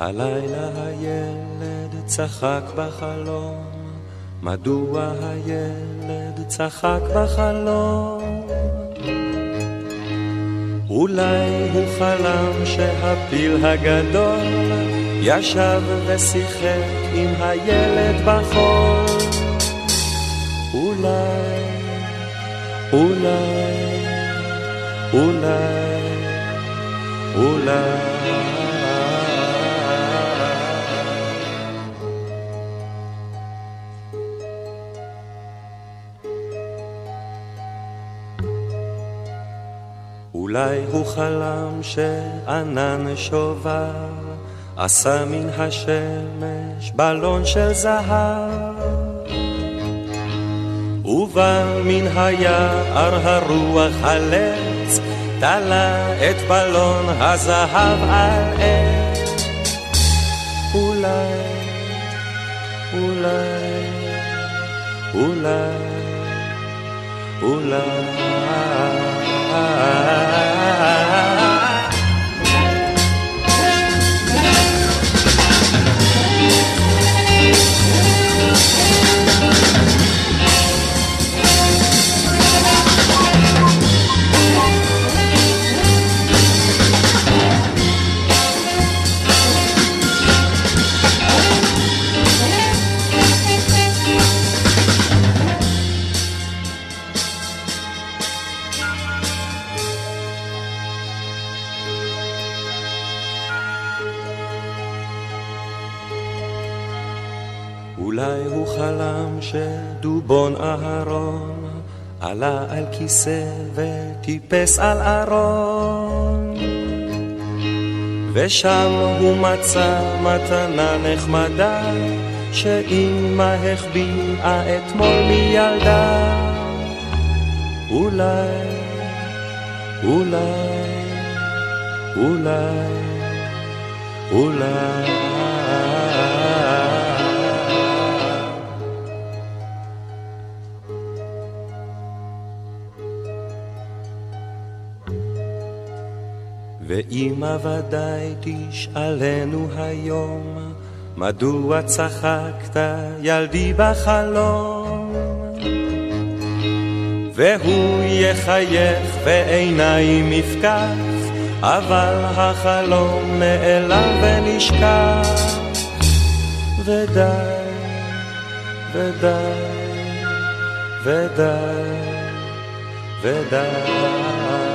הלילה הילד צחק בחלום, מדוע הילד צחק בחלום? אולי הוא חלם שהפיל הגדול ישב ושיחק עם הילד בחול. אולי, אולי, אולי, אולי אולי הוא חלם שענן שובר עשה מן השמש בלון של זהב. ובא מן היער הרוח הלץ תלה את בלון הזהב על עץ. אולי, אולי, אולי, אולי אולי הוא חלם שדובון אהרון עלה על כיסא וטיפס על ארון. ושם הוא מצא מתנה נחמדה שאמא החביאה אתמול מילדה. אולי, אולי, אולי, אולי ואמא ודאי תשאלנו היום, מדוע צחקת ילדי בחלום? והוא יחייך ועיניים יפקח, אבל החלום נעלם ונשכח. ודי, ודי, ודי, ודי.